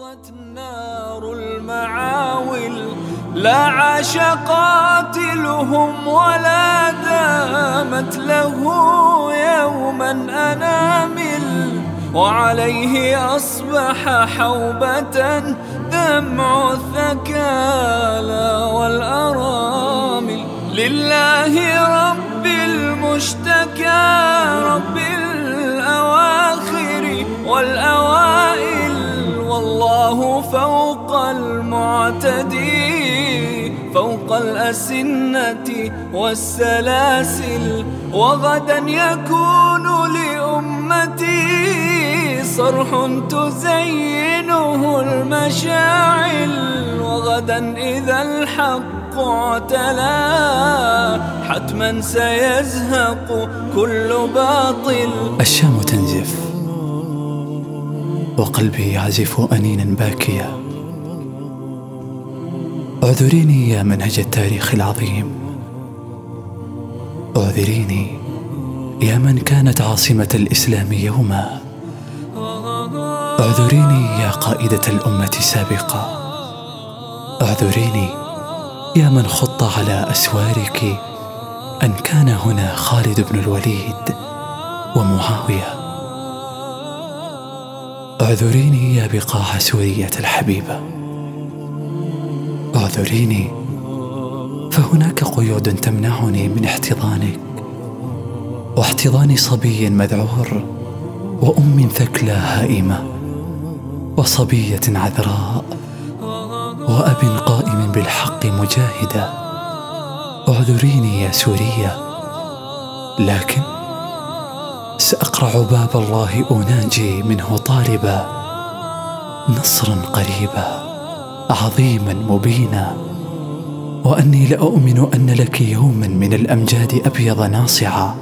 فاضت نار المعاول لا عاش قاتلهم ولا دامت له يوما أنامل. وعليه أصبح حوبة دمع الثكالى والأرامل. لله رب المشتكى فوق الأسنة والسلاسل وغدا يكون لأمتي صرح تزينه المشاعل وغدا إذا الحق اعتلى حتما سيزهق كل باطل. الشام تنزف وقلبي يعزف أنينا باكيا. اعذريني يا منهج التاريخ العظيم. اعذريني يا من كانت عاصمة الإسلام يوما. اعذريني يا قائدة الأمة سابقا اعذريني يا من خط على أسوارك. أن كان هنا خالد بن الوليد ومعاوية. اعذريني يا بقاع سورية الحبيبة. اعذريني. فهناك قيود تمنعني من احتضانك. واحتضان صبي مذعور وأم ثكلى هائمة وصبية عذراء وأب قائم بالحق مجاهدا اعذريني يا سورية لكن سأقرع باب الله أناجي منه طالبا نصرا قريبا. عظيما مبينا. وأني لأؤمن أن لك يوما من الأمجاد أبيض ناصعا.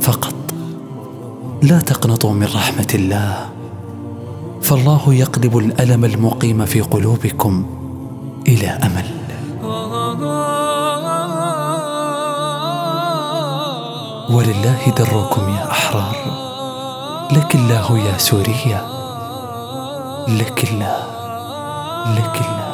فقط لا تقنطوا من رحمة الله. فالله يقلب الألم المقيم في قلوبكم إلى أمل. ولله دركم يا أحرار. لك الله يا سوريا. لك الله. لك الله